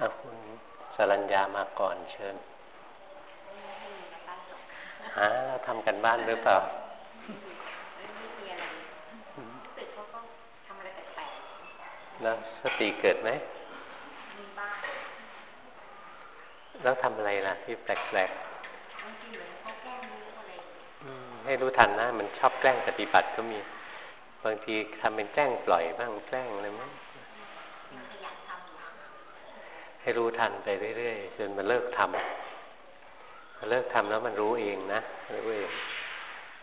อาคุณสรัญญามาก่อนเชิญหาเราทำกันบ้านหรือเปล่าแล้วสติเกิดไหม แล้วทำอะไรล่ะที่แปลกๆให้รู้ทันนะ มันชอบแกล้งปฏิบัติก็มี บางทีทำเป็นแกล้งปล่อยบ้างแกล้งอะไรมั้ง ให้รู้ทันไปเรื่อยๆจนมันเลิกทำเลิกทำแล้วมันรู้เองนะรู้เอง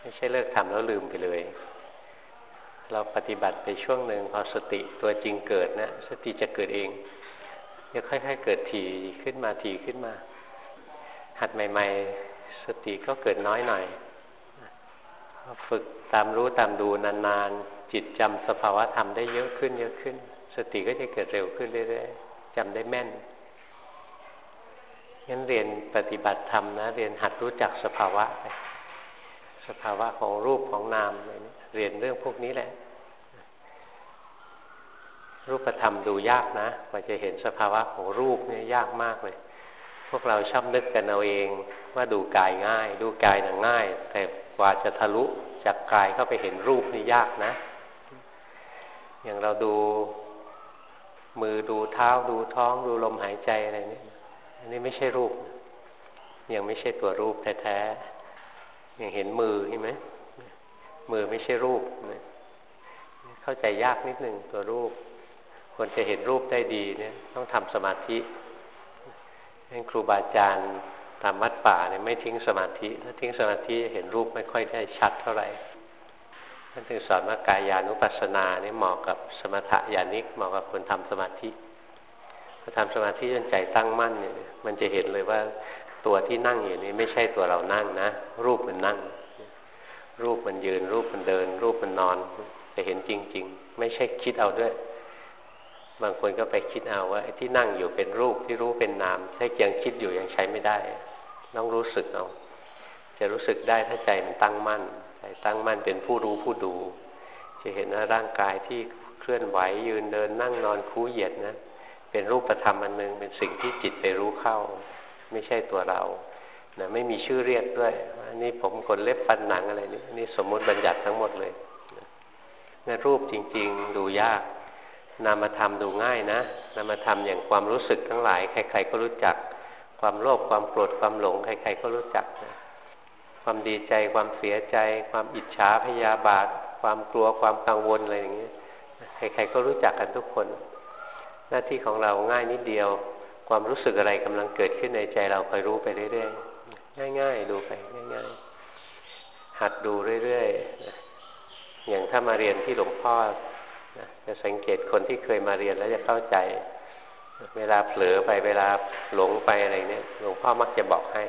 ไม่ใช่เลิกทำแล้วลืมไปเลย เราปฏิบัติไปช่วงหนึ่งพอสติตัวจริงเกิดนะสติจะเกิดเองจะค่อยๆเกิดถี่ขึ้นมาถี่ขึ้นมา หัดใหม่ ๆ สติก็เกิดน้อยหน่อยฝึกตามรู้ตามดูนานๆจิตจำสภาวะธรรมได้เยอะขึ้นเยอะขึ้น สติก็จะเกิดเร็วขึ้นเรื่อยๆ จำได้แม่นงั้นเรียนปฏิบัติธรรมนะ เรียนหัดรู้จักสภาวะไปสภาวะของรูปของนามอะไรนี้เรียนเรื่องพวกนี้แหละ รูปธรรมดูยากนะกว่าจะเห็นสภาวะของรูปเนี่ยยากมากเลย พวกเราชอบนึกกันเอาเองว่าดูกายง่าย ดูกายน่ะง่าย แต่กว่าจะทะลุจากกายเข้าไปเห็นรูปนี่ยากนะ อย่างเราดู มือดูเท้าดูท้องดูลมหายใจอะไรนี่อันนี้ไม่ใช่รูป ยังไม่ใช่ตัวรูปแท้ๆยังเห็นมือใช่ไหมมือไม่ใช่รูปเข้าใจยากนิดหนึ่งตัวรูป คนจะเห็นรูปได้ดีเนี่ย ต้องทำสมาธินั่นครูบาอาจารย์ตามวัดป่าเนี่ยไม่ทิ้งสมาธิ ถ้าทิ้งสมาธิเห็นรูปไม่ค่อยได้ชัดเท่าไหร่ ท่านถึงสอนว่ากายานุปัสสนาเนี่ยเหมาะกับสมถะญาณิกเหมาะกับคนทำสมาธิพอทำสมาธิจนใจตั้งมั่นเนี่ยมันจะเห็นเลยว่าตัวที่นั่งอยู่นี้ไม่ใช่ตัวเรานั่งนะ รูปมันนั่ง รูปมันยืน รูปมันเดิน รูปมันนอน จะเห็นจริง ๆ ไม่ใช่คิดเอาด้วย บางคนก็ไปคิดเอาว่าไอ้ที่นั่งอยู่เป็นรูปที่รู้เป็นนามใช้ยังคิดอยู่ยังใช้ไม่ได้ ต้องรู้สึกเอาจะรู้สึกได้ถ้าใจมันตั้งมั่น ตั้งมั่นเป็นผู้รู้ผู้ดู จะเห็นว่าร่างกายที่เคลื่อนไหวยืนเดินนั่งนอนคูเหยียดนะ เป็นรูปธรรมอันหนึ่งเป็นสิ่งที่จิตไปรู้เข้า ไม่ใช่ตัวเรานะไม่มีชื่อเรียกด้วยอันนี้ผมขนเล็บฟันหนังอะไรนี่นี่สมมุติบัญญัติทั้งหมดเลยนะรูปจริง ๆ ดูยาก นามธรรมดูง่ายนะนามธรรมอย่างความรู้สึกทั้งหลาย ใคร ๆ ก็รู้จัก ความโลภความโกรธความหลง ใคร ๆ ก็รู้จักนะ ความดีใจความเสียใจ ความอิจฉาพยาบาท ความกลัวความกังวลอะไรอย่างเงี้ยใครๆก็รู้จักกันทุกคน หน้าที่ของเราง่ายนิดเดียว ความรู้สึกอะไรกำลังเกิดขึ้นในใจเราคอยรู้ไปเรื่อยๆง่าย ๆ ดูไปง่าย ๆ หัดดูเรื่อยๆอย่างถ้ามาเรียนที่หลวงพ่อจะสังเกตคนที่เคยมาเรียนแล้วจะเข้าใจ เวลาเผลอไปเวลาหลงไปอะไรเนี้ยหลวงพ่อมักจะบอกให้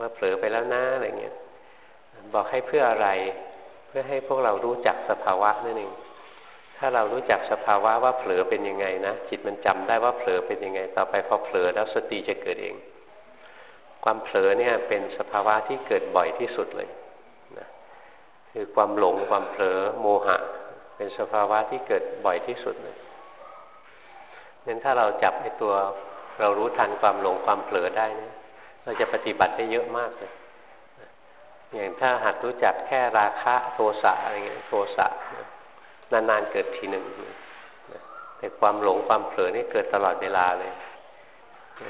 ว่าเผลอไปแล้วนะอะไรเงี้ยบอกให้เพื่ออะไร เพื่อให้พวกเรารู้จักสภาวะนั่นเองถ้าเรารู้จักสภาวะว่าเผลอเป็นยังไงนะจิตมันจำได้ว่าเผลอเป็นยังไง ต่อไปพอเผลอแล้วสติจะเกิดเอง ความเผลอเนี่ยเป็นสภาวะที่เกิดบ่อยที่สุดเลยนะคือความหลงความเผลอโมหะ เป็นสภาวะที่เกิดบ่อยที่สุดเลยนั้นถ้าเราจับไอ้ตัวเรารู้ทันความหลงความเผลอได้เนี่ย เราจะปฏิบัติได้เยอะมากเลยอย่างถ้าหัดรู้จักแค่ราคะโทสะอะไรเงี้ยโทสะนานๆเกิดทีหนึ่งแต่ความหลงความเผลอนี่เกิดตลอดเวลาเลย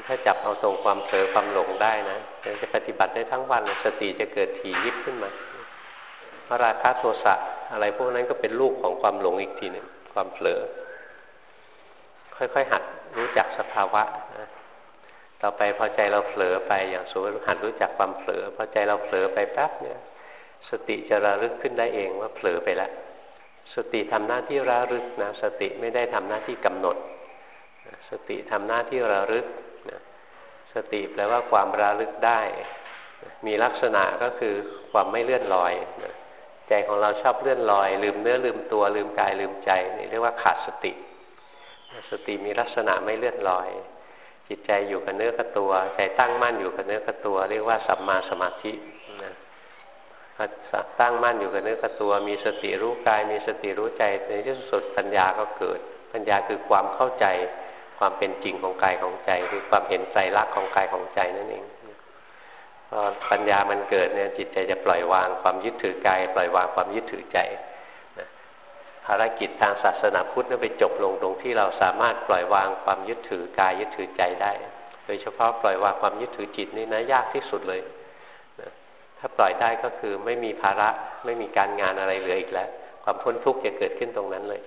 ถ้าจับเอาตรงความเผลอความหลงได้นะจะปฏิบัติได้ทั้งวันสติจะเกิดถี่ยิบขึ้นมาพระราคะโทสะอะไรพวกนั้นก็เป็นลูกของความหลงอีกทีหนึ่งความเผลอ ค่อยๆหัดรู้จักสภาวะนะ ต่อไปพอใจเราเผลอไปอย่างสมมติหัดรู้จักความเผลอ พอใจเราเผลอไปแป๊บเนี่ยสติจะระลึกขึ้นได้เองว่าเผลอไปแล้วสติทำหน้าที่ระลึกนะสติไม่ได้ทำหน้าที่กำหนด สติทำหน้าที่ระลึกนะสติแปลว่าความระลึกได้ มีลักษณะก็คือความไม่เลื่อนลอยนะใจของเราชอบเลื่อนลอย ลืมเนื้อลืมตัวลืมกายลืมใจนี่เรียกว่าขาดสติ สติมีลักษณะไม่เลื่อนลอย จิตใจอยู่กับเนื้อกับตัว ใจตั้งมั่นอยู่กับเนื้อกับตัว เรียกว่าสัมมาสมาธินะตั้งมั่นอยู่กับเนื้อกับตัว มีสติรู้กาย มีสติรู้ใจในที่สุดปัญญาก็เกิด ปัญญาคือความเข้าใจความเป็นจริงของกายของใจ คือความเห็นใจรักของกายของใจนั่นเองพอปัญญามันเกิดเนี่ยจิตใจจะปล่อยวางความยึดถือกาย ปล่อยวางความยึดถือใจ ภารกิจทางศาสนาพุทธนั่นไปจบลงตรงที่เราสามารถปล่อยวางความยึดถือกายยึดถือใจได้ โดยเฉพาะปล่อยวางความยึดถือจิตนี่นะยากที่สุดเลยถ้าปล่อยได้ก็คือไม่มีภาระไม่มีการงานอะไรเหลืออีกแล้ว ความพ้นทุกข์จะเกิดขึ้นตรงนั้นเลย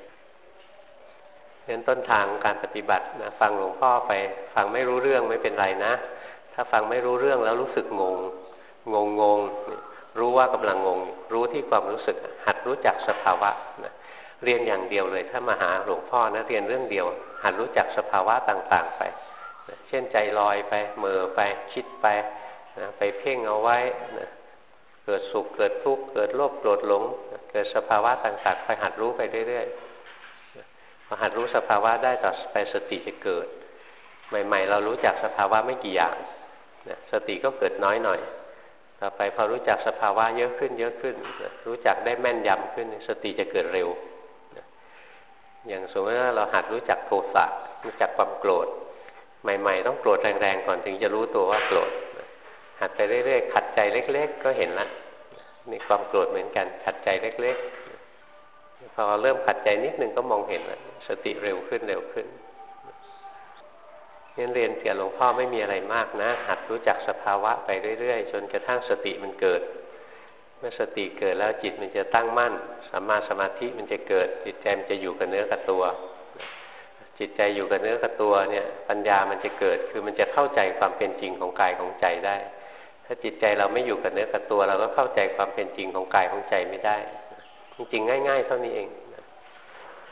เน้นต้นทางการปฏิบัตินะฟังหลวงพ่อไป ฟังไม่รู้เรื่องไม่เป็นไรนะ ถ้าฟังไม่รู้เรื่องแล้วรู้สึกงง งงงงรู้ว่ากำลังงง รู้ที่ความรู้สึก หัดรู้จักสภาวะนะ เรียนอย่างเดียวเลย ถ้ามาหาหลวงพ่อนะเรียนเรื่องเดียว หัดรู้จักสภาวะต่างๆไปนะเช่นใจลอยไปเมื่อไปคิดไปนะไปเพ่งเอาไว้นะเกิดสุขเกิดทุกข์เกิดโลภโกรธหลงเกิดสภาวะต่างๆ ไปหัดรู้ไปเรื่อยๆพอหัดรู้สภาวะได้ต่อไปสติจะเกิด ใหม่ ๆ เรารู้จักสภาวะไม่กี่อย่างนะสติก็เกิดน้อยหน่อยต่อไปพอรู้จักสภาวะเยอะขึ้นเยอะขึ้น รู้จักได้แม่นยำขึ้นสติจะเกิดเร็ว อย่างสมมติว่าเราหัดรู้จักโทสะรู้จักความโกรธ ใหม่ ๆ ต้องโกรธแรงๆก่อนถึงจะรู้ตัวว่าโกรธหัดไปเรื่อยๆขัดใจเล็ก ๆ ก็เห็นละนี่ความโกรธเหมือนกัน ขัดใจเล็ก ๆ พอเริ่มขัดใจนิดนึงก็มองเห็นละสติเร็วขึ้นเร็วขึ้นนี่เรียนเกี่ยวหลวงพ่อไม่มีอะไรมากนะ หัดรู้จักสภาวะไปเรื่อยๆ จนกระทั่งสติมันเกิด เมื่อสติเกิดแล้วจิตมันจะตั้งมั่นสัมมาสมาธิมันจะเกิด จิตใจมันจะอยู่กับเนื้อกับตัว จิตใจอยู่กับเนื้อกับตัวเนี่ย ปัญญามันจะเกิดคือมันจะเข้าใจความเป็นจริงของกายของใจได้ ถ้าจิตใจเราไม่อยู่กับเนื้อกับตัว เราก็เข้าใจความเป็นจริงของกายของใจไม่ได้ จริงๆง่าย ๆ เท่านี้เอง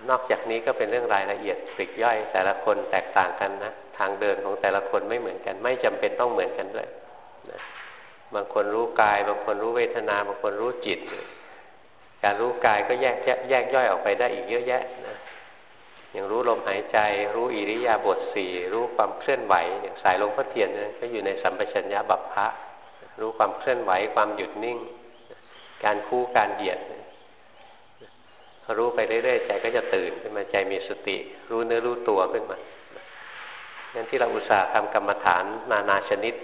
นอกจากนี้ก็เป็นเรื่องรายละเอียดปลีกย่อย แต่ละคนแตกต่างกันนะทางเดินของแต่ละคนไม่เหมือนกัน ไม่จำเป็นต้องเหมือนกันด้วย บางคนรู้กาย บางคนรู้เวทนา บางคนรู้จิต การรู้กายก็แยกแยกย่อยออกไปได้อีกเยอะแยะนะอย่างรู้ลมหายใจ รู้อิริยาบถสี่รู้ความเคลื่อนไหว อย่างสายลมพระเทียนนะก็อยู่ในสัมปชัญญะบัพพะรู้ความเคลื่อนไหวความหยุดนิ่ง การคู่การเหยียดพอรู้ไปเรื่อยๆใจก็จะตื่นขึ้นมาใจมีสติ รู้เนื้อรู้ตัวขึ้นมางั้นที่เราอุตส่าห์ทำกรรมฐานนานาชนิด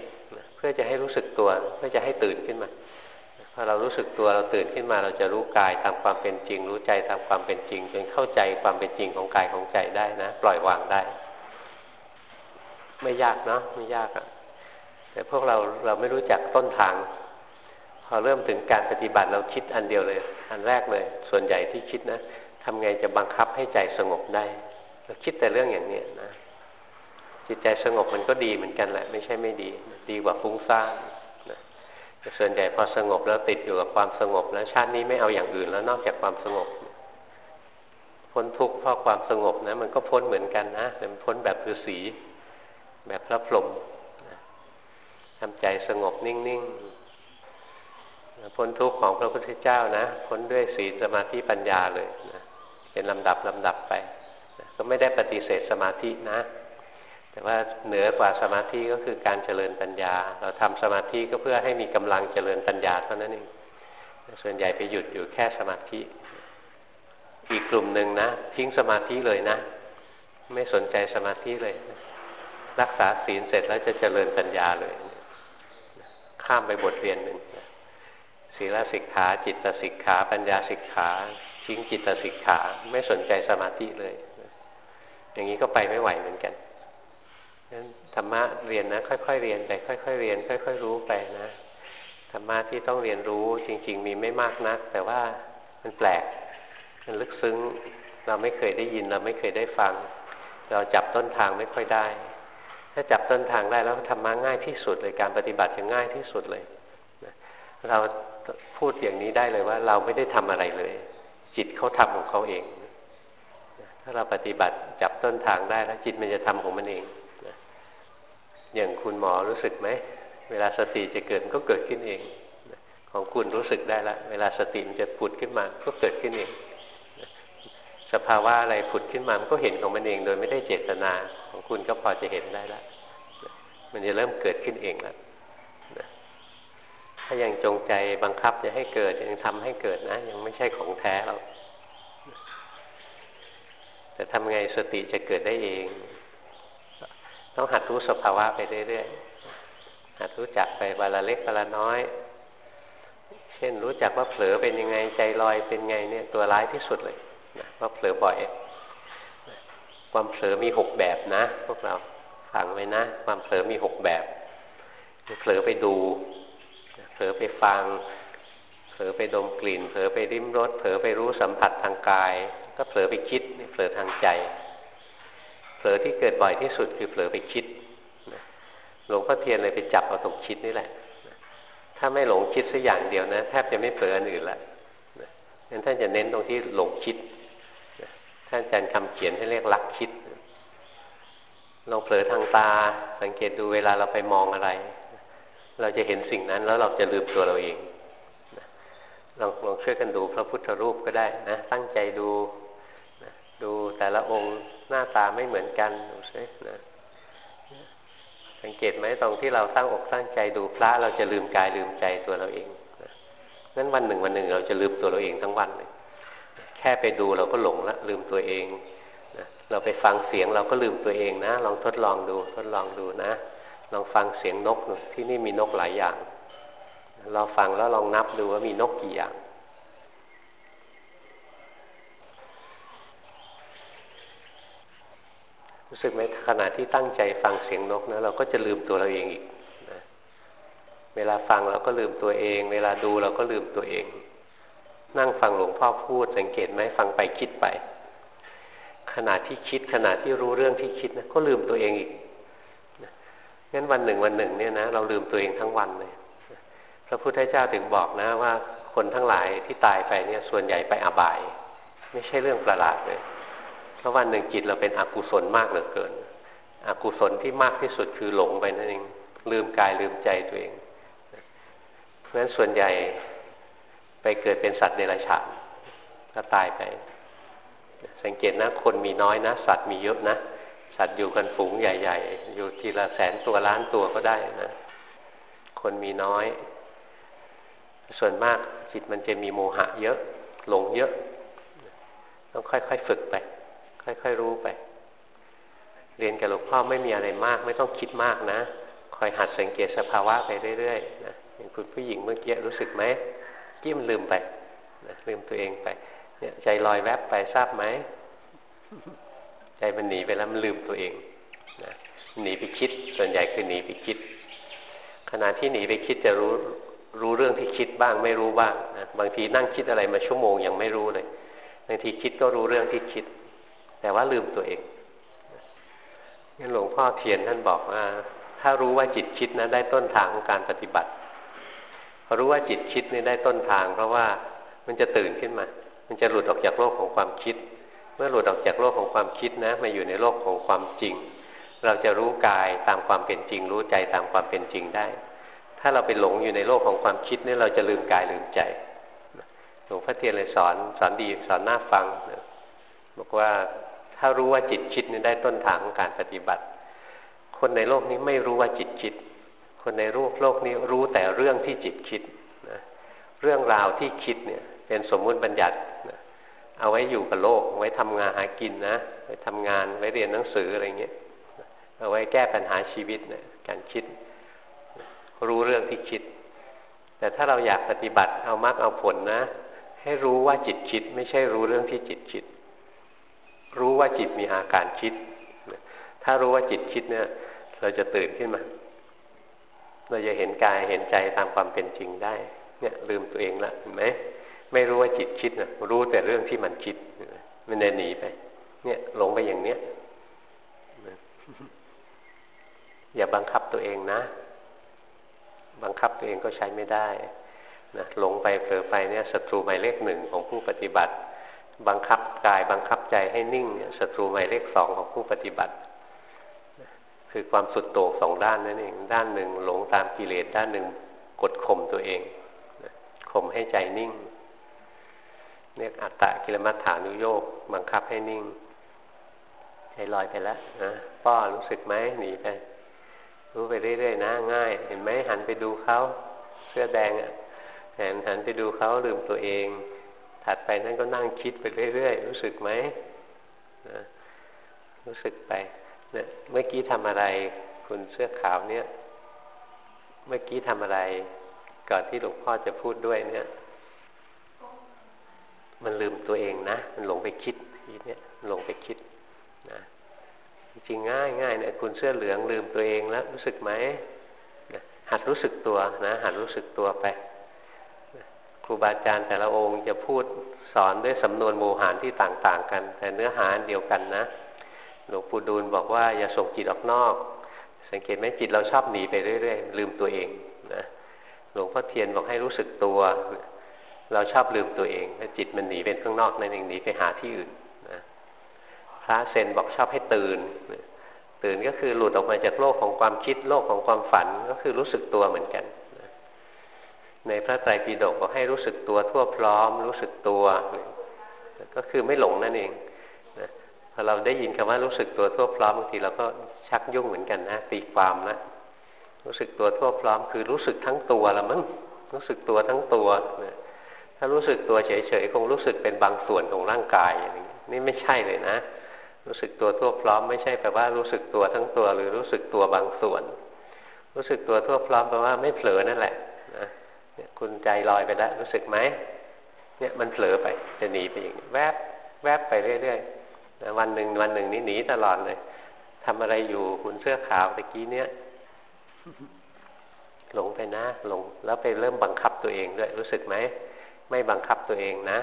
พื่อจะให้รู้สึกตัว เพื่อจะให้ตื่นขึ้นมาพอเรารู้สึกตัวเราตื่นขึ้นมาเราจะรู้กายตามความเป็นจริง รู้ใจตามความเป็นจริงจนเข้าใจความเป็นจริงของกายของใจได้นะ ปล่อยวางได้ ไม่ยากเนาะไม่ยากอะ่ะ แต่พวกเราเราไม่รู้จักต้นทาง พอเริ่มถึงการปฏิบัติเราคิดอันเดียวเลย อันแรกเลย ส่วนใหญ่ที่คิดนะทำไงจะบังคับให้ใจสงบได้ เราคิดแต่เรื่องอย่างนี้นะ จิตใจสงบมันก็ดีเหมือนกันแหละ ไม่ใช่ไม่ดี ดีกว่าฟุ้งซ่านแต่ส่วนใหญ่พอสงบแล้วติดอยู่กับความสงบแล้วชาตินี้ไม่เอาอย่างอื่นแล้วนอกจากความสงบ พ้นทุกข์เพราะความสงบนะมันก็พ้นเหมือนกันนะแต่มันพ้นแบบฤาษีแบบพระพรหมทำใจสงบนิ่งๆพ้นทุกข์ของพระพุทธเจ้านะพ้นด้วยศีลสมาธิปัญญาเลยนะเป็นลำดับลำดับไป ก็ไม่ได้ปฏิเสธสมาธินะ แต่ว่าเหนือกว่าสมาธิก็คือการเจริญปัญญา เราทำสมาธิก็เพื่อให้มีกำลังเจริญปัญญาเท่านั้นเองส่วนใหญ่ไปหยุดอยู่แค่สมาธิ อีกกลุ่มหนึ่งนะ ทิ้งสมาธิเลยนะ ไม่สนใจสมาธิเลย รักษาศีลเสร็จแล้วจะเจริญปัญญาเลย ข้ามไปบทเรียนหนึ่งศีลสิกขา จิตสิกขา ปัญญาสิกขาทิ้งจิตสิกขา ไม่สนใจสมาธิเลย อย่างนี้ก็ไปไม่ไหวเหมือนกัน นั้นธรรมะเรียนนะ ค่อยๆเรียนไปค่อย ๆ เรียน ค่อย ๆ รู้ไปนะธรรมะที่ต้องเรียนรู้จริง ๆ มีไม่มากนัก แต่ว่ามันแปลก มันลึกซึ้ง เราไม่เคยได้ยิน เราไม่เคยได้ฟัง เราจับต้นทางไม่ค่อยได้ ถ้าจับต้นทางได้แล้วธรรมะง่ายที่สุดเลยการปฏิบัติจะง่ายที่สุดเลยเราพูดอย่างนี้ได้เลยว่า เราไม่ได้ทำอะไรเลย จิตเขาทำของเขาเอง ถ้าเราปฏิบัติจับต้นทางได้แล้วจิตมันจะทำของมันเอง อย่างคุณหมอรู้สึกไหม เวลาสติจะเกิดก็เกิดขึ้นเอง ของคุณรู้สึกได้ละ เวลาสติมันจะผุดขึ้นมาก็เกิดขึ้นเอง สภาวะอะไรผุดขึ้นมามันก็เห็นของมันเอง โดยไม่ได้เจตนา ของคุณก็พอจะเห็นได้ละ มันจะเริ่มเกิดขึ้นเองแล้วถ้ายังจงใจบังคับจะให้เกิดยังทำให้เกิดนะ ยังไม่ใช่ของแท้เราแต่ทำไงสติจะเกิดได้เอง ต้องหัดรู้สภาวะไปเรื่อยๆหัดรู้จักไปวันละเล็กวันละน้อย เช่นรู้จักว่าเผลอเป็นยังไงใจลอยเป็นไงเนี่ยตัวร้ายที่สุดเลยนะว่าเผลอบ่อย ความเผลอมีหกแบบนะ พวกเราฟังไว้นะ ความเผลอมีหกแบบเผลอไปดูเผลอไปฟังเผลอไปดมกลิ่นเผลอไปริมรสเผลอไปรู้สัมผัสทางกาย ก็เผลอไปคิดเผลอทางใจ ผลอที่เกิดบ่อยที่สุดคือเผลอไปคิดหลวงพ่อเทียนเลยไปจับเอาตรงคิดนี่แหละ ถ้าไม่หลงคิดสักอย่างเดียวนะ แทบจะไม่เผลออันอื่นละงั้นท่านจะเน้นตรงที่หลงคิด ท่านอาจารย์คำเขียนให้เรียกลักคิด ลองเผลอทางตา สังเกตดูเวลาเราไปมองอะไร เราจะเห็นสิ่งนั้นแล้วเราจะลืมตัวเราเองลองลองช่วยกันดูพระพุทธรูปก็ได้นะ ตั้งใจดู ดูแต่ละองค์หน้าตาไม่เหมือนกันดูซินะสังเกตไหมตรงที่เราตั้งอกตั้งใจดูพระเราจะลืมกายลืมใจตัวเราเองนั้นวันหนึ่งวันหนึ่งเราจะลืมตัวเราเองทั้งวันเลยแค่ไปดูเราก็หลงละลืมตัวเองนะเราไปฟังเสียงเราก็ลืมตัวเองนะ ลองทดลองดูทดลองดูนะ ลองฟังเสียงนกที่นี่มีนกหลายอย่าง เราฟังแล้วลองนับดูว่ามีนกกี่อย่าง รู้สึกไหมขณะที่ตั้งใจฟังเสียงนกนะเราก็จะลืมตัวเราเองอีกนะเวลาฟังเราก็ลืมตัวเอง เวลาดูเราก็ลืมตัวเอง นั่งฟังหลวงพ่อพูด สังเกตไหมฟังไปคิดไป ขณะที่คิดขณะที่รู้เรื่องที่คิดนะก็ลืมตัวเองอีกงั้นวันหนึ่งวันหนึ่งเนี่ยนะเราลืมตัวเองทั้งวันเลยพระพุทธเจ้าถึงบอกนะว่าคนทั้งหลายที่ตายไปเนี่ยส่วนใหญ่ไปอบาย ไม่ใช่เรื่องประหลาดเลย พราะวันหนึ่งจิตเราเป็นอกุศลมากเหลือเกิน อกุศลที่มากที่สุดคือหลงไปนั่นเอง ลืมกายลืมใจตัวเอง เพราะฉะนั้นส่วนใหญ่ไปเกิดเป็นสัตว์เดรัจฉานก็ตายไป สังเกตนะ คนมีน้อยนะ สัตว์มีเยอะนะ สัตว์อยู่กันฝูงใหญ่ ๆ อยู่ทีละแสนตัวล้านตัวก็ได้นะ คนมีน้อย ส่วนมากจิตมันจะมีโมหะเยอะ หลงเยอะ ต้องค่อยๆฝึกไป ค่อยๆรู้ไป เรียนกับหลวงพ่อไม่มีอะไรมาก ไม่ต้องคิดมากนะ คอยหัดสังเกตสภาวะไปเรื่อยๆนะอย่างคุณผู้หญิงเมื่อกี้รู้สึกไหมกิ้มลืมไปนะลืมตัวเองไป เนี่ยใจลอยแวบไปทราบไหม ใจมันหนีไปแล้วมันลืมตัวเองนะหนีไปคิด ส่วนใหญ่คือหนีไปคิด ขณะที่หนีไปคิดจะรู้รู้เรื่องที่คิดบ้างไม่รู้บ้างนะบางทีนั่งคิดอะไรมาชั่วโมงยังไม่รู้เลยบางทีคิดก็รู้เรื่องที่คิด แต่ว่าลืมตัวเองงั้นหลวงพ่อเทียนท่านบอกว่า ถ้ารู้ว่าจิตคิดนะได้ต้นทางของการปฏิบัติพอรู้ว่าจิตคิดนี่ได้ต้นทาง เพราะว่ามันจะตื่นขึ้นมา มันจะหลุดออกจากโลกของความคิด เมื่อหลุดออกจากโลกของความคิดนะมาอยู่ในโลกของความจริง เราจะรู้กายตามความเป็นจริง รู้ใจตามความเป็นจริงได้ ถ้าเราไปหลงอยู่ในโลกของความคิดนี่เราจะลืมกายลืมใจหลวงพ่อเทียนเลยสอนสอนดีสอนน่าฟังบอกว่า ถ้ารู้ว่าจิตคิดนี่ได้ต้นทางของการปฏิบัติ คนในโลกนี้ไม่รู้ว่าจิตคิด คนในรูปโลกนี้รู้แต่เรื่องที่จิตคิดนะเรื่องราวที่คิดเนี่ยเป็นสมมุติบัญญัตินะเอาไว้อยู่กับโลกไว้ทำงานหากินนะไว้ทำงานไว้เรียนหนังสืออะไรเงี้ยเอาไว้แก้ปัญหาชีวิตเนะี่ยการคิด รู้เรื่องที่คิด แต่ถ้าเราอยากปฏิบัติเอามรรคเอาผลนะ ให้รู้ว่าจิตคิด ไม่ใช่รู้เรื่องที่จิตคิด รู้ว่าจิตมีอาการคิด ถ้ารู้ว่าจิตคิดเนี่ย เราจะตื่นขึ้นมา เราจะเห็นกายเห็นใจตามความเป็นจริงได้ เนี่ยลืมตัวเองละเห็นไหมไม่รู้ว่าจิตคิดนะรู้แต่เรื่องที่มันคิด มันเดินหนีไป เนี่ยหลงไปอย่างเนี้ยอย่าบังคับตัวเองนะ บังคับตัวเองก็ใช้ไม่ได้นะหลงไปเผลอไปเนี่ยศัตรูหมายเลขหนึ่งของผู้ปฏิบัติ บังคับกายบังคับใจให้นิ่งเนี่ยศัตรูหมายเลขสองของผู้ปฏิบัติ คือความสุดโต่งสองด้านนั่นเองด้านหนึ่งหลงตามกิเลสด้านหนึ่งกดข่มตัวเองข่มให้ใจนิ่งเนี่ยอัตตะกิลมัฏฐานุโยกบังคับให้นิ่งใจลอยไปแล้วนะป้อรู้สึกไหมหนีไปรู้ไปเรื่อยๆนะง่าย เห็นไหมหันไปดูเขาเสื้อแดงอะแหันหันไปดูเขาลืมตัวเอง ถัดไปนั่นก็นั่งคิดไปเรื่อยๆรู้สึกไหมนะรู้สึกไปเนี่ยเมื่อกี้ทำอะไร คุณเสื้อขาวเนี่ย เมื่อกี้ทำอะไร ก่อนที่หลวงพ่อจะพูดด้วยเนี่ย มันลืมตัวเองนะ มันหลงไปคิดทีเนี่ยหลงไปคิดนะจริงง่ายง่ายเนี่ยคุณเสื้อเหลืองลืมตัวเองแล้ว รู้สึกไหมหัดรู้สึกตัวนะหัดรู้สึกตัวไป รูบาอาจารย์แต่ละองค์จะพูดสอนด้วยสำนวนโมหารที่ต่างๆ กัน แต่เนื้อหาเดียวกันนะหลวงปู่ดูลบอกว่าอย่าส่งจิตออกนอก สังเกตไหมจิตเราชอบหนีไปเรื่อยๆลืมตัวเองนะหลวงพ่อเทียนบอกให้รู้สึกตัว เราชอบลืมตัวเองจิตมันหนีเป็นข้างนอกนั่นเองหนีไปหาที่อื่นนะพระเซนบอกชอบให้ตื่น ตื่นก็คือหลุดออกมาจากโลกของความคิดโลกของความฝันก็คือรู้สึกตัวเหมือนกัน ในพระไตรปิฎกบอกให้รู้สึกตัวทั่วพร้อม รู้สึกตัว ก็คือไม่หลงนั่นเองนะพอเราได้ยินคำว่ารู้สึกตัวทั่วพร้อมบางทีเราก็ชักยุ่งเหมือนกันนะตีความนะรู้สึกตัวทั่วพร้อม คือรู้สึกทั้งตัวละมั้งรู้สึกตัวทั้งตัวนะถ้ารู้สึกตัวเฉยๆคงรู้สึกเป็นบางส่วนของร่างกายอย่างนี้นี่ไม่ใช่เลยนะ รู้สึกตัวทั่วพร้อมไม่ใช่แปลว่ารู้สึกตัวทั้งตัว หรือรู้สึกตัวบางส่วน รู้สึกตัวทั่วพร้อมแปลว่าไม่เผลอนั่นแหละนะ คุณใจลอยไปแล้วรู้สึกไหมเนี่ยมันเผลอไปจะหนีไปอย่างนี้แวบแวบไปเรื่อยๆวันหนึ่งวันหนึ่งนี่หนีตลอดเลยทำอะไรอยู่คุณเสื้อขาวตะกี้เนี้ยหลงไปนะหลงแล้วไปเริ่มบังคับตัวเองด้วยรู้สึกไหมไม่บังคับตัวเองนะ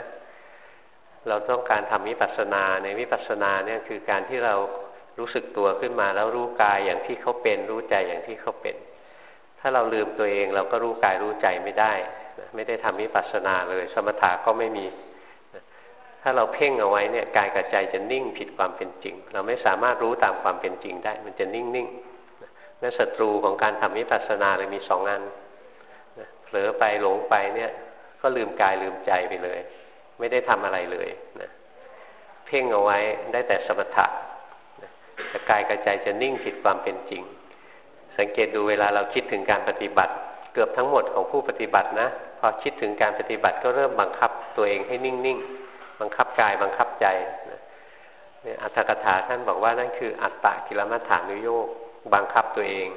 เราต้องการทำวิปัสสนาในวิปัสสนาเนี่ยคือการที่เรารู้สึกตัวขึ้นมาแล้วรู้กายอย่างที่เขาเป็น รู้ใจอย่างที่เขาเป็น ถ้าเราลืมตัวเองเราก็รู้กายรู้ใจไม่ได้ ไม่ได้ทำวิปัสสนาเลย สมถะก็ไม่มี ถ้าเราเพ่งเอาไว้เนี่ยกายกับใจจะนิ่งผิดความเป็นจริง เราไม่สามารถรู้ตามความเป็นจริงได้ มันจะนิ่งนิ่งนั่นศัตรูของการทำวิปัสสนาเลยมีสองอันเผลอไปหลงไปเนี่ยก็ลืมกายลืมใจไปเลย ไม่ได้ทำอะไรเลยนะเพ่งเอาไว้ได้แต่สมถะแต่กายกับใจจะนิ่งผิดความเป็นจริง สังเกตดูเวลาเราคิดถึงการปฏิบัติ เกือบทั้งหมดของผู้ปฏิบัตินะ พอคิดถึงการปฏิบัติก็เริ่มบังคับตัวเองให้นิ่งๆ บังคับกายบังคับใจเนี่ยอัตถกถาท่านบอกว่านั่นคืออัตตะกิลมัฐานุโยกบังคับตัวเอง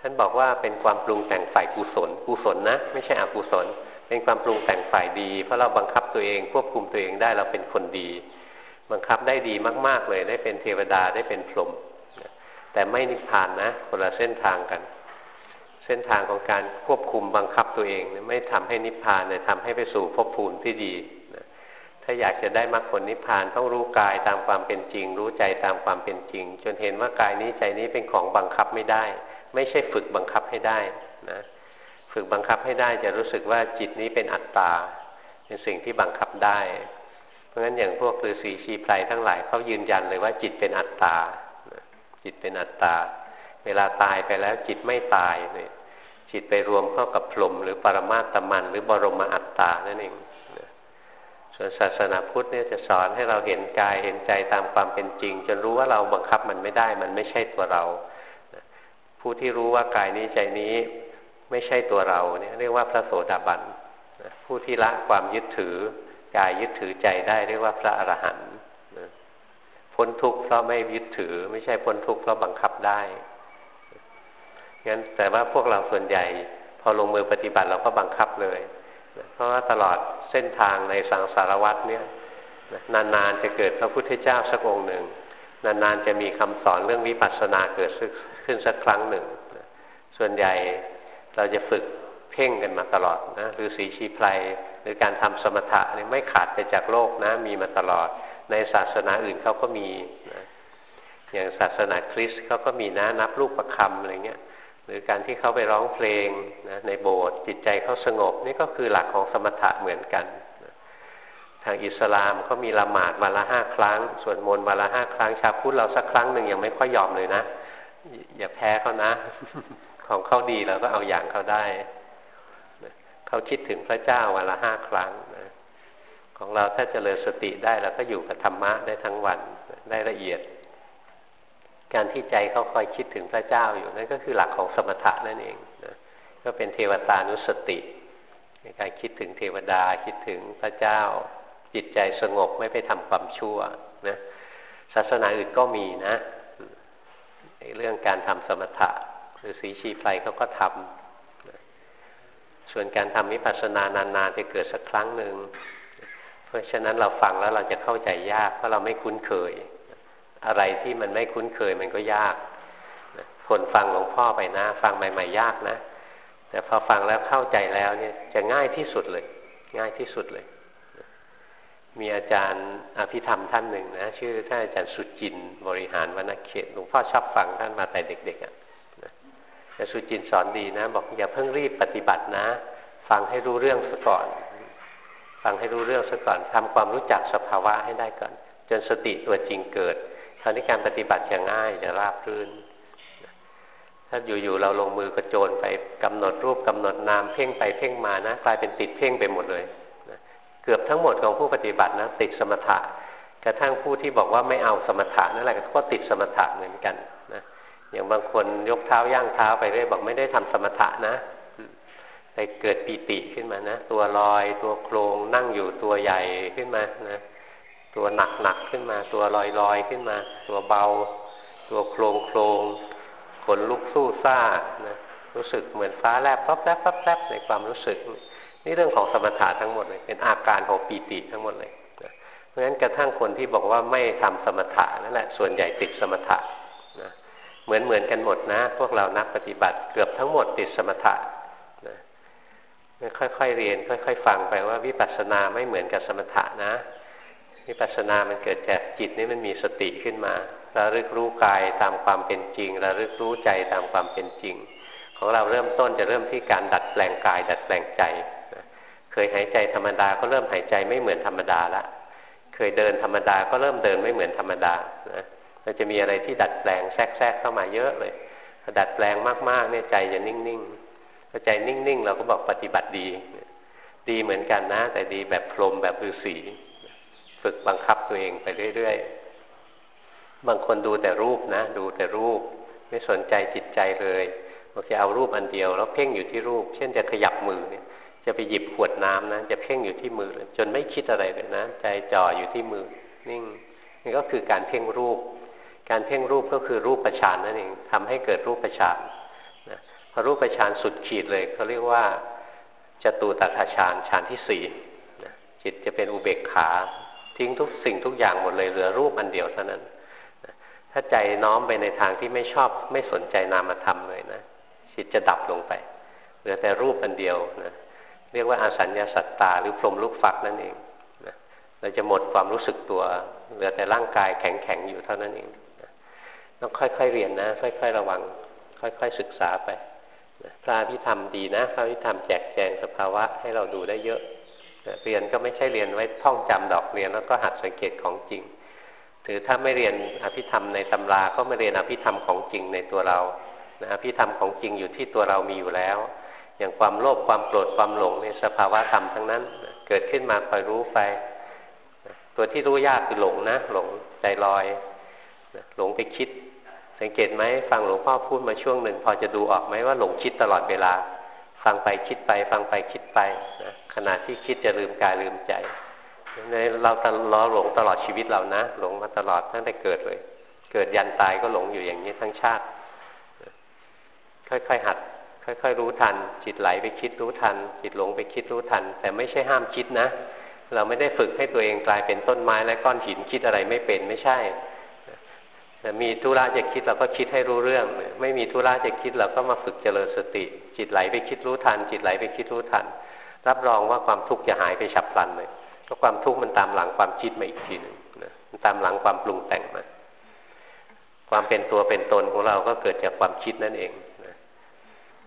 ท่านบอกว่าเป็นความปรุงแต่งฝ่ายกุศลกุศลนะ ไม่ใช่อกุศล เป็นความปรุงแต่งฝ่ายดี เพราะเราบังคับตัวเองควบคุมตัวเองได้เราเป็นคนดี บังคับได้ดีมาก ๆ เลยได้เป็นเทวดาได้เป็นพรหม แต่ไม่นิพพานนะ คนละเส้นทางกัน เส้นทางของการควบคุมบังคับตัวเองไม่ทำให้นิพพานเนี่ยทำให้ไปสู่ภพภูมิที่ดีนะถ้าอยากจะได้มรรคผลนิพพานต้องรู้กายตามความเป็นจริง รู้ใจตามความเป็นจริง จนเห็นว่ากายนี้ใจนี้เป็นของบังคับไม่ได้ ไม่ใช่ฝึกบังคับให้ได้นะฝึกบังคับให้ได้จะรู้สึกว่าจิตนี้เป็นอัตตา เป็นสิ่งที่บังคับได้ เพราะฉะนั้นอย่างพวกฤาษีชีไพรทั้งหลายเขายืนยันเลยว่าจิตเป็นอัตตา จิตเป็นอัตตา เวลาตายไปแล้วจิตไม่ตายเนี่ยจิตไปรวมเข้ากับพรหมหรือปรมาตมัน หรือบรมอัตตานั่นเองส่วนศาสนาพุทธเนี่ยจะสอนให้เราเห็นกายเห็นใจตามความเป็นจริง จนรู้ว่าเราบังคับมันไม่ได้ มันไม่ใช่ตัวเรา ผู้ที่รู้ว่ากายนี้ใจนี้ไม่ใช่ตัวเราเนี่ยเรียกว่าพระโสดาบันผู้ที่ละความยึดถือกายยึดถือใจได้เรียกว่าพระอรหันต์ พ้นทุกข์เพราะไม่ยึดถือ ไม่ใช่พ้นทุกข์เพราะบังคับได้งั้นแต่ว่าพวกเราส่วนใหญ่ พอลงมือปฏิบัติเราก็บังคับเลย เพราะว่าตลอดเส้นทางในสังสารวัตรเนี่ยนานๆจะเกิดพระพุทธเจ้าสักองค์หนึ่งนานๆจะมีคำสอนเรื่องวิปัสสนาเกิดขึ้นสักครั้งหนึ่ง ส่วนใหญ่เราจะฝึกเพ่งกันมาตลอดนะหรือสีชีไพรหรือการทำสมถะนี่ไม่ขาดไปจากโลกนะมีมาตลอด ในศาสนาอื่นเขาก็มีนะอย่างศาสนาคริสต์เขาก็มีนะนับลูกประคำอะไรเงี้ยหรือการที่เขาไปร้องเพลงนะในโบสถ์จิตใจเขาสงบ นี่ก็คือหลักของสมถะเหมือนกันนะทางอิสลามเขามีละหมาดวันละห้าครั้งส่วนมนต์วันละห้าครั้งชาพุทธเราสักครั้งหนึ่งยังไม่ค่อยยอมเลยนะ อย่าแพ้เขานะ ของเขาดีเราก็เอาอย่างเขาได้เขาคิดถึงพระเจ้าวันละห้าครั้งนะ ของเราถ้าเจริญสติได้เราก็อยู่กับธรรมะได้ทั้งวันได้ละเอียด การที่ใจเขาคอยคิดถึงพระเจ้าอยู่นั่นก็คือหลักของสมถะนั่นเองนะก็เป็นเทวตานุสติในการคิดถึงเทวดาคิดถึงพระเจ้า จิตใจสงบไม่ไปทำความชั่วนะศาสนาอื่นก็มีนะเรื่องการทำสมถะหรือสีชีไฟเขาก็ทำส่วนการทำวิปัสสนานานๆจะเกิดสักครั้งหนึ่ง เพราะฉะนั้นเราฟังแล้วเราจะเข้าใจยาก เพราะเราไม่คุ้นเคย อะไรที่มันไม่คุ้นเคยมันก็ยากคนฟังหลวงพ่อไปนะ ฟังใหม่ๆยากนะ แต่พอฟังแล้วเข้าใจแล้วเนี่ย จะง่ายที่สุดเลย ง่ายที่สุดเลย มีอาจารย์อภิธรรมท่านหนึ่งนะ ชื่อท่านอาจารย์สุจินบริหารวรรณเขตหลวงพ่อชอบฟังท่านมาแต่เด็กๆอะ่ะแต่สุจินสอนดีนะ บอกอย่าเพิ่งรีบปฏิบัตินะ ฟังให้รู้เรื่องซะก่อน ฟังให้รู้เรื่องซะก่อนทำความรู้จักสภาวะให้ได้ก่อน จนสติตัวจริงเกิดคราวนี้การปฏิบัติจะง่ายจะราบรื่น ถ้าอยู่ๆเราลงมือกระโจนไปกำหนดรูปกำหนดนามเพ่งไปเพ่งมานะกลายเป็นติดเพ่งไปหมดเลยนะเกือบทั้งหมดของผู้ปฏิบัตินะติดสมถะ กระทั่งผู้ที่บอกว่าไม่เอาสมถะนั่นแหละก็ติดสมถะเหมือนกันนะอย่างบางคนยกเท้าย่างเท้าไปเรื่อยบอกไม่ได้ทำสมถะนะ ไปเกิดปีติขึ้นมานะ ตัวลอย ตัวโครงนั่งอยู่ตัวใหญ่ขึ้นมานะตัวหนักหนักขึ้นมา ตัวลอยลอยขึ้นมา ตัวเบา ตัวโครงโครงขนลุกสู้ซ่านะรู้สึกเหมือนฟ้าแลบปั๊บแลบปั๊บแลบในความรู้สึก นี่เรื่องของสมถะทั้งหมดเลยเป็นอาการของปีติทั้งหมดเลยนะเพราะฉะนั้นกระทั่งคนที่บอกว่าไม่ทำสมถะนั่นแหละส่วนใหญ่ติดสมถะนะเหมือนเหมือนกันหมดนะ พวกเรานักปฏิบัติเกือบทั้งหมดติดสมถะ ค่อยๆเรียน ค่อย ๆ ฟังไปว่าวิปัสสนาไม่เหมือนกับสมถะนะวิปัสสนามันเกิดจากจิตนี่มันมีสติขึ้นมาระลึกรู้กายตามความเป็นจริงระลึกรู้ใจตามความเป็นจริง ของเราเริ่มต้นจะเริ่มที่การดัดแปลงกาย ดัดแปลงใจเคยหายใจธรรมดาก็เริ่มหายใจไม่เหมือนธรรมดาละเคยเดินธรรมดาก็เริ่มเดินไม่เหมือนธรรมดานะมันจะมีอะไรที่ดัดแปลงแทรกเข้ามาเยอะเลยดัดแปลงมากๆเนี่ยใจจะนิ่งๆ พอใจนิ่งๆ เราก็บอกปฏิบัติดี ดีเหมือนกันนะ แต่ดีแบบพรมแบบฤาษีฝึกบังคับตัวเองไปเรื่อยๆ บางคนดูแต่รูปนะ ดูแต่รูป ไม่สนใจจิตใจเลยบางทีเอารูปอันเดียว แล้วเพ่งอยู่ที่รูป เช่นจะขยับมือเนี่ย จะไปหยิบขวดน้ำนะ จะเพ่งอยู่ที่มือ จนไม่คิดอะไรเลยนะ ใจจ่ออยู่ที่มือ นิ่งนี่ก็คือการเพ่งรูป การเพ่งรูปก็คือรูปประชานนั่นเองทำให้เกิดรูปประชาน พอรูปประชานสุดขีดเลยเขาเรียกว่าจตูตถาฌานฌานที่สี่จิตจะเป็นอุเบกขา ทิ้งทุกสิ่งทุกอย่างหมดเลยเหลือรูปอันเดียวเท่านั้นถ้าใจน้อมไปในทางที่ไม่ชอบไม่สนใจนามธรรมเลยนะจิตจะดับลงไป เหลือแต่รูปอันเดียวนะเรียกว่าอาสัญญาสัตตา หรือพรมลูกฟักนั่นเองนะเราจะหมดความรู้สึกตัว เหลือแต่ร่างกายแข็งๆอยู่เท่านั้นเองนะต้องค่อยๆเรียนนะ ค่อย ๆ ระวัง ค่อย ๆ ศึกษาไป พระพิธรรมดีนะพระพิธรรมแจกแจงสภาวะให้เราดูได้เยอะเรียนก็ไม่ใช่เรียนไว้ท่องจำดอกเรียนแล้วก็หัดสังเกตของจริงถือถ้าไม่เรียนอภิธรรมในตำราก็ไม่เรียนอภิธรรมของจริงในตัวเราอภิธรรมของจริงอยู่ที่ตัวเรามีอยู่แล้ว อย่างความโลภความโกรธความหลงในสภาวะธรรมทั้งนั้น เกิดขึ้นมาคอยรู้ไป ตัวที่รู้ยากคือหลงนะ หลงใจลอยหลงไปคิด สังเกตไหมฟังหลวงพ่อพูดมาช่วงหนึ่งพอจะดูออกไหมว่าหลงคิดตลอดเวลา ฟังไปคิดไป ฟังไปคิดไปนะขณะที่คิดจะลืมกายลืมใจในเราตล้อหลงตลอดชีวิตเรานะหลงมาตลอดตั้งแต่เกิดเลย เกิดยันตายก็หลงอยู่อย่างนี้ทั้งชาติ ค่อยๆหัด ค่อยๆรู้ทัน จิตไหลไปคิดรู้ทัน จิตหลงไปคิดรู้ทัน แต่ไม่ใช่ห้ามคิดนะ เราไม่ได้ฝึกให้ตัวเองกลายเป็นต้นไม้และก้อนหินคิดอะไรไม่เป็นไม่ใช่ แต่มีธุระจะคิดเราก็คิดให้รู้เรื่อง ไม่มีธุระจะคิดเราก็มาฝึกเจริญสติ จิตไหลไปคิดรู้ทัน จิตไหลไปคิดรู้ทัน รับรองว่าความทุกข์จะหายไปฉับพลันเลยเพราะความทุกข์มันตามหลังความคิดมาอีกทีหนึ่งนะมันตามหลังความปรุงแต่งมาความเป็นตัวเป็นตนของเราก็เกิดจากความคิดนั่นเองนะ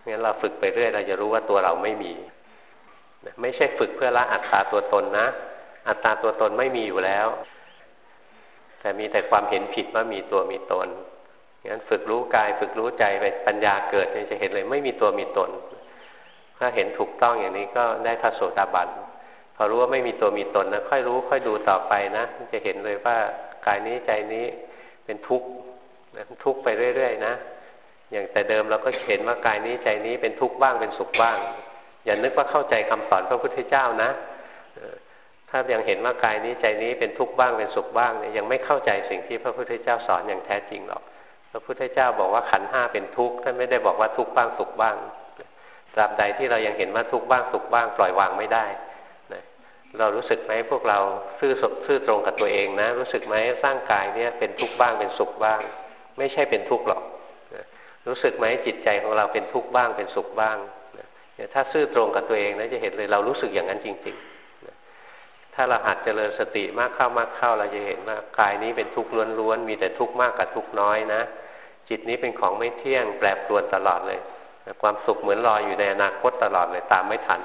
งั้นเราฝึกไปเรื่อยเราจะรู้ว่าตัวเราไม่มีไม่ใช่ฝึกเพื่อละอัตตาตัวตนนะ อัตตาตัวตนไม่มีอยู่แล้ว แต่มีแต่ความเห็นผิดว่ามีตัวมีตนงั้นฝึกรู้กายฝึกรู้ใจไปปัญญาเกิดจะเห็นเลยไม่มีตัวมีตน ถ้าเห็นถูกต้องอย่างนี้ก็ได้พระโสดาบันพอรู้ว่าไม่มีตัวมีตนนะค่อยรู้ค่อยดูต่อไปนะจะเห็นเลยว่ากายนี้ใจนี้เป็นทุกข์ทุกข์ไปเรื่อยๆนะอย่างแต่เดิมเราก็เห็นว่ากายนี้ใจนี้เป็นทุกข์บ้างเป็นสุขบ้าง อย่านึกว่าเข้าใจคำสอนพระพุทธเจ้านะ ถ้ายังเห็นว่ากายนี้ใจนี้เป็นทุกข์บ้างเป็นสุขบ้างเนี่ยยังไม่เข้าใจสิ่งที่พระพุทธเจ้าสอนอย่างแท้จริงหรอกพระพุทธเจ้าบอกว่าขันห้าเป็นทุกข์ท่านไม่ได้บอกว่าทุกข์บ้างสุขบ้างตราบใดที่เรายังเห็นว่าทุกข์บ้างสุขบ้างปล่อยวางไม่ได้นะเรารู้สึกไหมพวกเราซื่อซื่อตรงกับตัวเองนะ รู้สึกไหมร่างกายเนี่ยเป็นทุกข์บ้างเป็นสุขบ้าง ไม่ใช่เป็นทุกข์หรอกรู้สึกไหมจิตใจของเราเป็นทุกข์บ้างเป็นสุขบ้างถ้าซื่อตรงกับตัวเองนะจะเห็นเลยเรารู้สึกอย่างนั้นจริง ๆ ถ้าเราหัดเจริญสติมากเข้ามากเข้าเราจะเห็นว่ากายนี้เป็นทุกข์ล้วนๆมีแต่ทุกข์มากกับทุกข์น้อยนะ จิตนี้เป็นของไม่เที่ยงแปรปรวนตลอดเลยความสุขเหมือนรอยอยู่ในอนาคตตลอดเลยตามไม่ทัน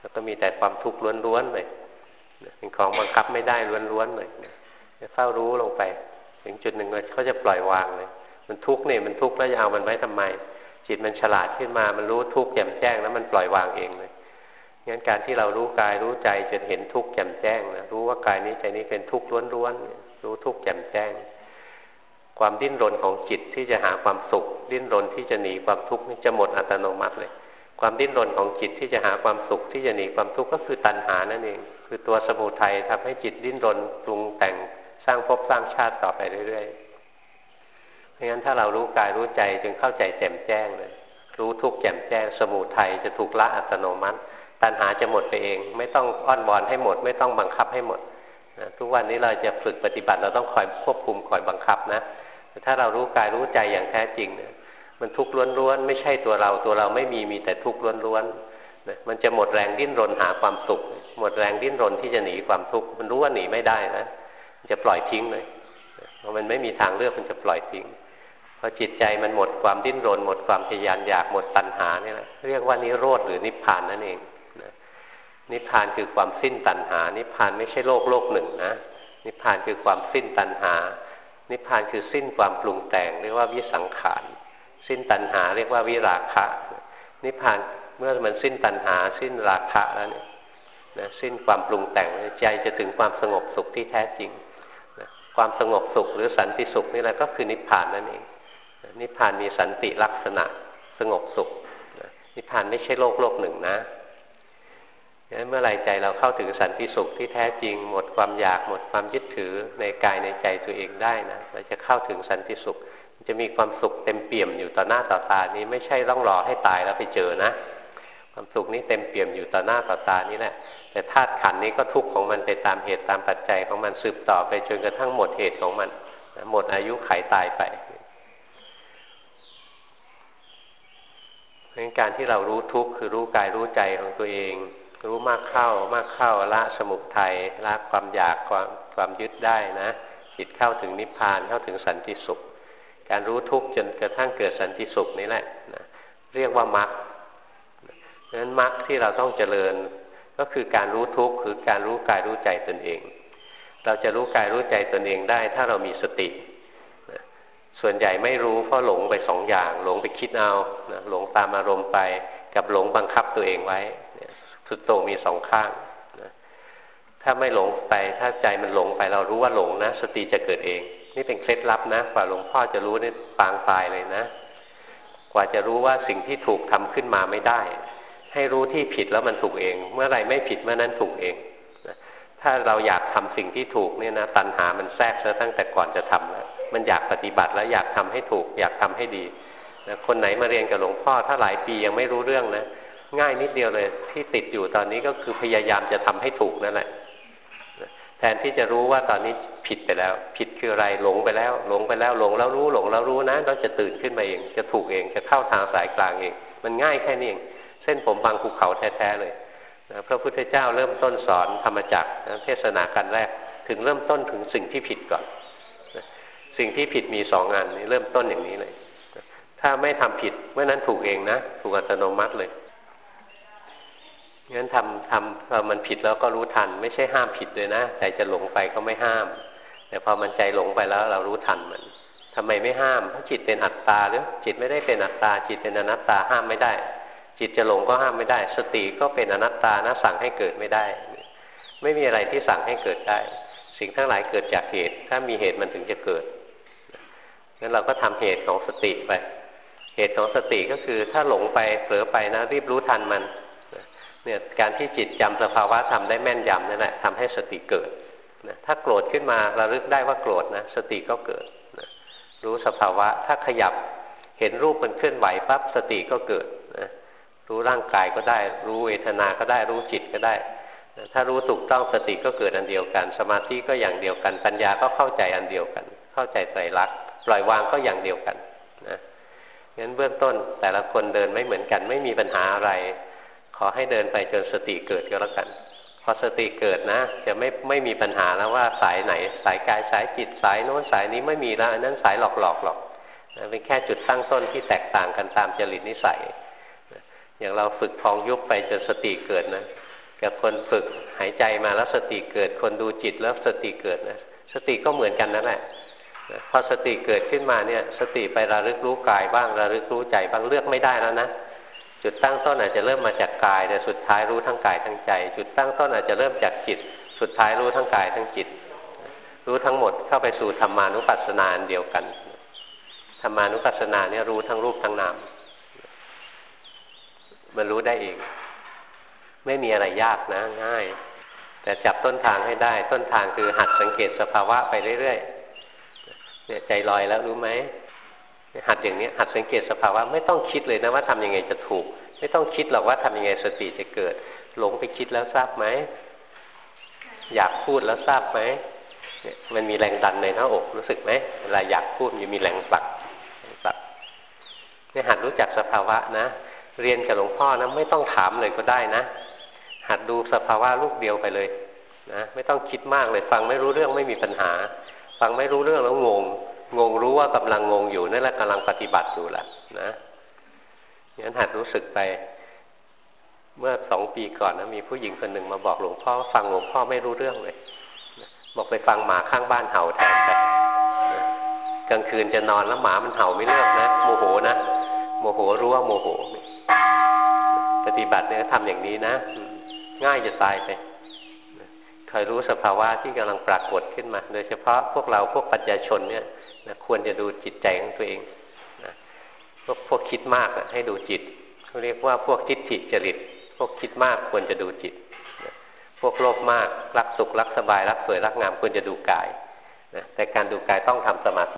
แล้วก็มีแต่ความทุกข์ล้วนๆเลยเป็นของบังคับไม่ได้ล้วนๆเลยจะเฝ้ารู้ลงไป ถึงจุดหนึ่งเลยเขาจะปล่อยวางเลย มันทุกข์เนี่ยมันทุกข์แล้วจะเอามันไว้ทำไม จิตมันฉลาดขึ้นมามันรู้ทุกข์แจ่มแจ้งแล้วมันปล่อยวางเองเลย งั้นการที่เรารู้กายรู้ใจจนเห็นทุกข์แจ่มแจ้งนะรู้ว่ากายนี้ใจนี้เป็นทุกข์ล้วนๆรู้ทุกข์แจ่มแจ้ง ความดิ้นรนของจิตที่จะหาความสุข ดิ้นรนที่จะหนีความทุกข์นี่จะหมดอัตโนมัติเลย ความดิ้นรนของจิตที่จะหาความสุขที่จะหนีความทุกข์ก็คือตัณหานั่นเอง คือตัวสมุทัยทำให้จิตดิ้นรนปรุงแต่งสร้างภพสร้างชาติต่อไปเรื่อยๆเพราะงั้นถ้าเรารู้กายรู้ใจจึงเข้าใจแจ่มแจ้งเลย รู้ทุกข์แจ่มแจ้ง สมุทัยจะถูกละอัตโนมัติ ตัณหาจะหมดไปเอง ไม่ต้องอ้อนวอนให้หมด ไม่ต้องบังคับให้หมดทุกวันนี้เราจะฝึกปฏิบัติเราต้องคอยควบคุมคอยบังคับนะถ้าเรารู้กายรู้ใจอย่างแท้จริงเนี่ยมันทุกข์ล้วนๆไม่ใช่ตัวเราตัวเราไม่มีมีแต่ทุกข์ล้วนๆนะมันจะหมดแรงดิ้นรนหาความสุข หมดแรงดิ้นรนที่จะหนีความทุกข์มันรู้ว่าหนีไม่ได้นะมันจะปล่อยทิ้งเลยเพราะมันไม่มีทางเลือกมันจะปล่อยทิ้งพอจิตใจมันหมดความดิ้นรน หมดความทยานอยากหมดตัณหาเนี่ยนะเรียกว่านิโรธหรือนิพพานนั่นเอง นิพพานคือความสิ้นตัณหา นิพพานไม่ใช่โลกโลกหนึ่งนะ นิพพานคือความสิ้นตัณหา นิพพานคือสิ้นความปรุงแต่ง เรียกว่าวิสังขาร สิ้นตัณหา เรียกว่าวิราคะ นิพพานเมื่อมันสิ้นตัณหา สิ้นราคะแล้วเนี่ยนะสิ้นความปรุงแต่งใจจะถึงความสงบสุขที่แท้จริงนะความสงบสุขหรือสันติสุขนี่แหละก็คือนิพพานนั่นเองนิพพานมีสันติลักษณะสงบสุขนิพพานไม่ใช่โลกโลกหนึ่งนะ เมื่อไรใจเราเข้าถึงสันติสุขที่แท้จริง หมดความอยากหมดความยึดถือในกายในใจตัวเองได้นะเราจะเข้าถึงสันติสุข จะมีความสุขเต็มเปี่ยมอยู่ต่อหน้าต่อตานี้ไม่ใช่ต้องรอให้ตายแล้วไปเจอนะ ความสุขนี้เต็มเปี่ยมอยู่ต่อหน้าต่อตานี้แหละ แต่ธาตุขันนี้ก็ทุกข์ของมันไปตามเหตุตามปัจจัยของมันสืบต่อไปจนกระทั่งหมดเหตุของมันหมดอายุไขตายไปเพราะการที่เรารู้ทุกข์คือรู้กายรู้ใจของตัวเอง รู้มากเข้ามากเข้าละสมุทัยละความอยากความความยึดได้นะ จิตเข้าถึงนิพพานเข้าถึงสันติสุข การรู้ทุกข์จนกระทั่งเกิดสันติสุขนี่แหละนะเรียกว่ามรรคดังนั้นมรรคที่เราต้องเจริญก็คือการรู้ทุกข์คือการรู้กายรู้ใจตนเอง เราจะรู้กายรู้ใจตนเองได้ ถ้าเรามีสติ ส่วนใหญ่ไม่รู้เพราะหลงไปสองอย่าง หลงไปคิดเอาหลงตามอารมณ์ไปกับหลงบังคับตัวเองไว้ สุดโต่งมีสองข้างนะถ้าไม่หลงไปถ้าใจมันหลงไปเรารู้ว่าหลงนะ สติจะเกิดเอง นี่เป็นเคล็ดลับนะกว่าหลวงพ่อจะรู้นี่ปางตายเลยนะ กว่าจะรู้ว่าสิ่งที่ถูกทำขึ้นมาไม่ได้ ให้รู้ที่ผิดแล้วมันถูกเอง เมื่อไรไม่ผิดเมื่อนั้นถูกเองนะถ้าเราอยากทำสิ่งที่ถูกเนี่ยนะตัณหามันแทรกซะตั้งแต่ก่อนจะทำแล้วมันอยากปฏิบัติแล้วอยากทำให้ถูก อยากทำให้ดีนะคนไหนมาเรียนกับหลวงพ่อถ้าหลายปียังไม่รู้เรื่องนะ ง่ายนิดเดียวเลย ที่ติดอยู่ตอนนี้ก็คือพยายามจะทำให้ถูกนั่นแหละแทนที่จะรู้ว่าตอนนี้ผิดไปแล้ว ผิดคืออะไรหลงไปแล้ว หลงไปแล้วหลงแล้วรู้หลงแล้วรู้นะเราจะตื่นขึ้นมาเอง จะถูกเองจะเข้าทางสายกลางเอง มันง่ายแค่นี้เอง เส้นผมบางภูเขาแท้ๆเลยพระพุทธเจ้าเริ่มต้นสอนธรรมจักรเทศนาการแรก ถึงเริ่มต้นถึงสิ่งที่ผิดก่อนสิ่งที่ผิดมีสองงานนี้เริ่มต้นอย่างนี้เลยถ้าไม่ทำผิดเมื่อนั้นถูกเองนะ ถูกอัตโนมัติเลย งั้นทำทำพอมันผิดแล้วก็รู้ทัน ไม่ใช่ห้ามผิดเลยนะใจจะหลงไปก็ไม่ห้าม แต่พอมันใจหลงไปแล้วเรารู้ทันมันทำไมไม่ห้ามเพราะจิตเป็นอัตตาหรือจิตไม่ได้เป็นอัตตา จิตเป็นอนัตตาห้ามไม่ได้ จิตจะหลงก็ห้ามไม่ได้ สติก็เป็นอนัตตานะสั่งให้เกิดไม่ได้ ไม่มีอะไรที่สั่งให้เกิดได้ สิ่งทั้งหลายเกิดจากเหตุ ถ้ามีเหตุมันถึงจะเกิดงั้นเราก็ทำเหตุของสติไป เหตุของสติก็คือถ้าหลงไปเผลอไปนะรีบรู้ทันมัน เนี่ยการที่จิตจำสภาวะทำได้แม่นยำนั่นแหละทำให้สติเกิดนะถ้าโกรธขึ้นมาเราลึกได้ว่าโกรธนะสติก็เกิดนะรู้สภาวะถ้าขยับเห็นรูปมันเคลื่อนไหวปั๊บสติก็เกิดนะรู้ร่างกายก็ได้ รู้เวทนาก็ได้รู้จิตก็ได้ถ้ารู้ถูกต้องสติก็เกิดอันเดียวกัน สมาธิก็อย่างเดียวกัน ปัญญาก็เข้าใจอันเดียวกัน เข้าใจไตรลักษณ์ปล่อยวางก็อย่างเดียวกันนะงั้นเบื้องต้นแต่ละคนเดินไม่เหมือนกันไม่มีปัญหาอะไร อให้เดินไปจนสติเกิดก็แล้วกัน พอสติเกิดนะ จะไม่ไม่มีปัญหาแล้วว่าสายไหน สายกายสายจิตสายโน้นสายนี้ไม่มีแล้วอันนั้นสายหลอกหลอกหรอกเป็นแค่จุดตั้งต้นที่แตกต่างกันตามจริตนิสัยอย่างเราฝึกพองยุบไปจนสติเกิดนะกับคนฝึกหายใจมาแล้วสติเกิด คนดูจิตแล้วสติเกิดนะสติก็เหมือนกันนั่นแหละพอสติเกิดขึ้นมาเนี่ย สติไประลึกรู้กายบ้างระลึกรู้ใจบ้างเลือกไม่ได้แล้วนะ จุดตั้งต้นอาจจะเริ่มมาจากกาย แต่สุดท้ายรู้ทั้งกายทั้งใจ จุดตั้งต้นอาจจะเริ่มจากจิต สุดท้ายรู้ทั้งกายทั้งจิต รู้ทั้งหมดเข้าไปสู่ธรรมานุปัสสนาเดียวกันธรรมานุปัสสนาเนี่ยรู้ทั้งรูปทั้งนามมันรู้ได้เอง ไม่มีอะไรยากนะ ง่าย แต่จับต้นทางให้ได้ ต้นทางคือหัดสังเกตสภาวะไปเรื่อยๆเนี่ยใจลอยแล้วรู้ไหม หัดอย่างนี้หัดสังเกตสภาวะไม่ต้องคิดเลยนะว่าทำยังไงจะถูก ไม่ต้องคิดหรอกว่าทำยังไงสติจะเกิด หลงไปคิดแล้วทราบไหมอยากพูดแล้วทราบไหมมันมีแรงดันในหน้าอกรู้สึกไหมเวลาอยากพูดมันมีแรงปักปักเนี่ยหัดรู้จักสภาวะนะ เรียนกับหลวงพ่อนะไม่ต้องถามเลยก็ได้นะ หัดดูสภาวะลูกเดียวไปเลยนะไม่ต้องคิดมากเลย ฟังไม่รู้เรื่องไม่มีปัญหา ฟังไม่รู้เรื่องแล้วงง งงรู้ว่ากำลังงงอยู่นั่นแหละกำลังปฏิบัติอยู่แหละนะงั้นหัดรู้สึกไป เมื่อสองปีก่อนนะมีผู้หญิงคนหนึ่งมาบอกหลวงพ่อฟังหลวงพ่อไม่รู้เรื่องเลยบอกไปฟังหมาข้างบ้านเห่าแทนไปกลางคืนจะนอนแล้วหมามันเห่าไม่เลิกนะโมโหนะโมโหรู้ว่าโมโห ปฏิบัติเนี่ยทำอย่างนี้นะ ง่ายจะตายไปคอยรู้สภาวะที่กำลังปรากฏขึ้นมา โดยเฉพาะพวกเราพวกปัญญาชนเนี่ย นะควรจะดูจิตใจของตัวเองนะพวกพวกคิดมากนะให้ดูจิตเขาเรียกว่าพวกทิฏฐิจริต พวกคิดมากควรจะดูจิตนะพวกโลภมากรักสุขรักสบายรักสวยรักงามควรจะดูกายนะแต่การดูกายต้องทำสมาธิ